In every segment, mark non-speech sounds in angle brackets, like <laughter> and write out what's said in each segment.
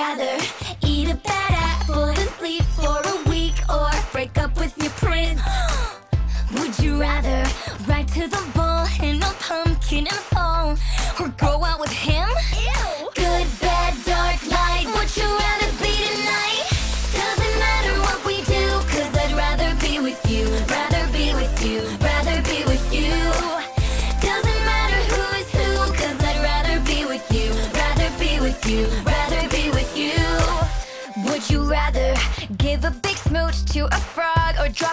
rather eat a bad apple than sleep for a week or break up with your prince? <gasps> Would you rather ride to the ball in a pumpkin and fall or go out with him? Good, bad, dark, light. Would you rather be tonight? Doesn't matter what we do, 'cause I'd rather be with you, rather be with you. Would you rather give a big smooch to a frog or drop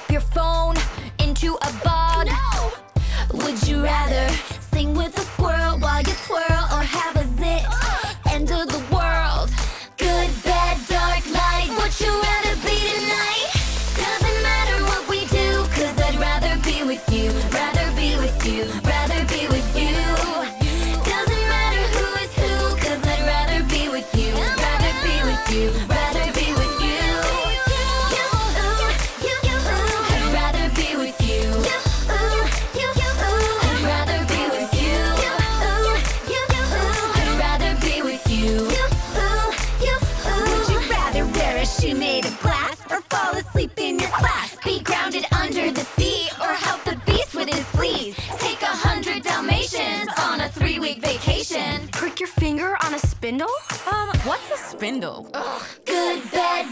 Take a hundred Dalmatians on a three-week vacation. Prick your finger on a spindle? Um, what's a spindle? Ugh. Good bed.